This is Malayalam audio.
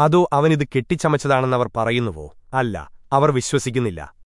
അതോ അവനിത് കെട്ടിച്ചമച്ചതാണെന്നവർ പറയുന്നുവോ? അല്ല അവർ വിശ്വസിക്കുന്നില്ല.